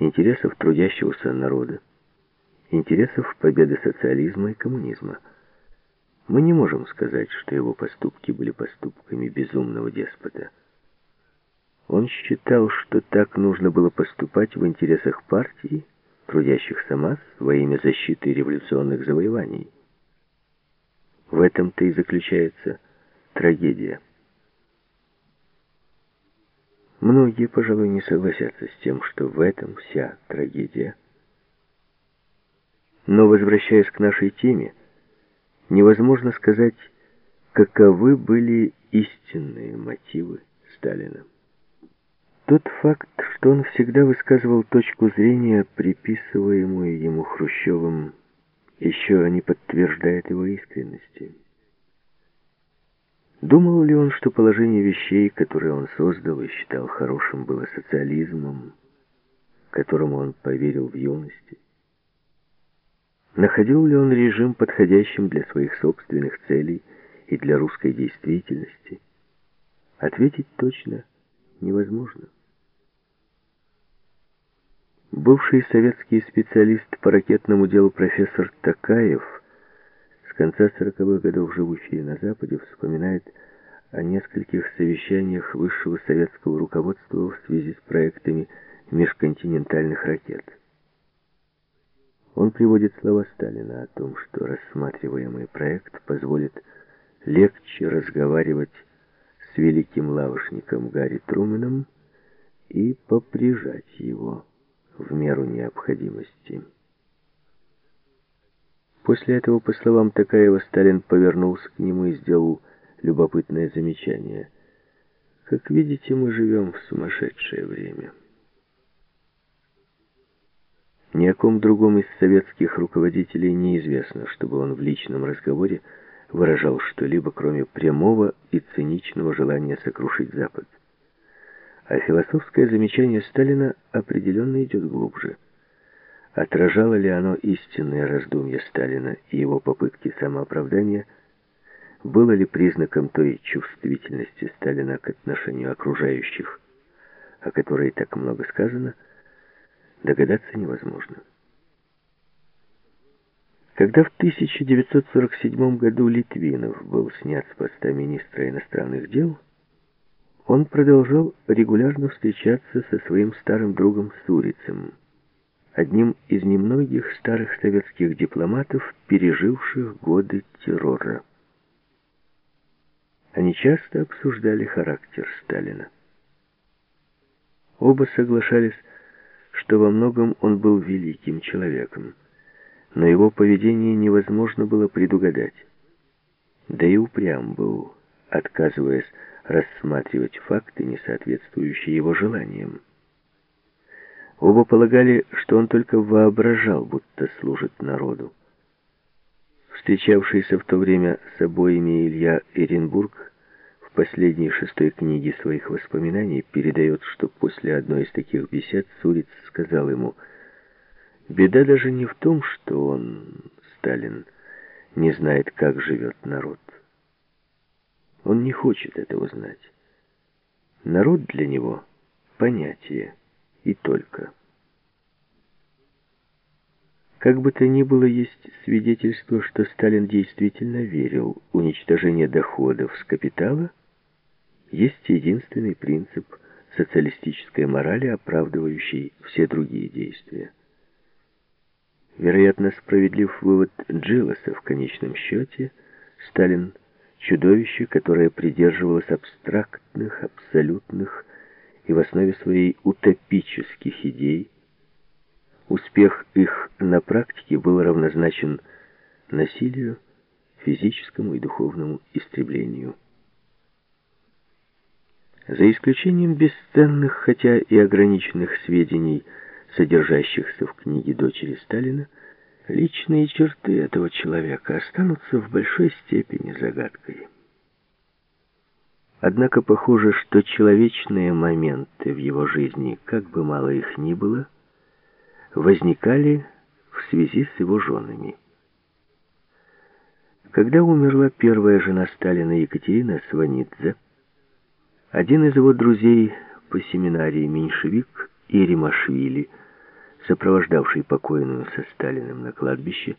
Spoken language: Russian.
интересов трудящегося народа, интересов победы социализма и коммунизма. Мы не можем сказать, что его поступки были поступками безумного деспота. Он считал, что так нужно было поступать в интересах партии, трудящихся масс во имя защиты революционных завоеваний. В этом-то и заключается трагедия. Многие, пожалуй, не согласятся с тем, что в этом вся трагедия. Но, возвращаясь к нашей теме, невозможно сказать, каковы были истинные мотивы Сталина. Тот факт, что он всегда высказывал точку зрения, приписываемую ему Хрущевым, еще не подтверждает его искренности. Думал ли он, что положение вещей, которые он создал и считал хорошим, было социализмом, которому он поверил в юности? Находил ли он режим подходящим для своих собственных целей и для русской действительности? Ответить точно невозможно. Бывший советский специалист по ракетному делу профессор Такаев, конца 40-х годов живущий на Западе, вспоминает о нескольких совещаниях высшего советского руководства в связи с проектами межконтинентальных ракет. Он приводит слова Сталина о том, что рассматриваемый проект позволит легче разговаривать с великим лавочником Гарри Трумэном и поприжать его в меру необходимости. После этого, по словам Такаева, Сталин повернулся к нему и сделал любопытное замечание. «Как видите, мы живем в сумасшедшее время». Ни о ком другом из советских руководителей неизвестно, чтобы он в личном разговоре выражал что-либо, кроме прямого и циничного желания сокрушить Запад. А философское замечание Сталина определенно идет глубже. Отражало ли оно истинные раздумья Сталина и его попытки самооправдания, было ли признаком той чувствительности Сталина к отношению окружающих, о которой так много сказано, догадаться невозможно. Когда в 1947 году Литвинов был снят с поста министра иностранных дел, он продолжал регулярно встречаться со своим старым другом Сурицем, одним из немногих старых советских дипломатов, переживших годы террора. Они часто обсуждали характер Сталина. Оба соглашались, что во многом он был великим человеком, но его поведение невозможно было предугадать. Да и упрям был, отказываясь рассматривать факты, не соответствующие его желаниям. Оба полагали, что он только воображал, будто служит народу. Встречавшийся в то время с обоими Илья Эренбург в последней шестой книге своих воспоминаний передает, что после одной из таких бесед Суриц сказал ему, «Беда даже не в том, что он, Сталин, не знает, как живет народ. Он не хочет этого знать. Народ для него — понятие, и только. Как бы то ни было, есть свидетельство, что Сталин действительно верил, уничтожение доходов с капитала есть единственный принцип социалистической морали, оправдывающий все другие действия. Вероятно, справедлив вывод Джилоса в конечном счете, Сталин – чудовище, которое придерживалось абстрактных, абсолютных и в основе своей утопических идей. Успех их на практике был равнозначен насилию, физическому и духовному истреблению. За исключением бесценных, хотя и ограниченных сведений, содержащихся в книге дочери Сталина, Личные черты этого человека останутся в большой степени загадкой. Однако похоже, что человечные моменты в его жизни, как бы мало их ни было, возникали в связи с его женами. Когда умерла первая жена Сталина Екатерина Сванидзе, один из его друзей по семинарии меньшевик Иримашвили сопровождавший покойную со Сталиным на кладбище,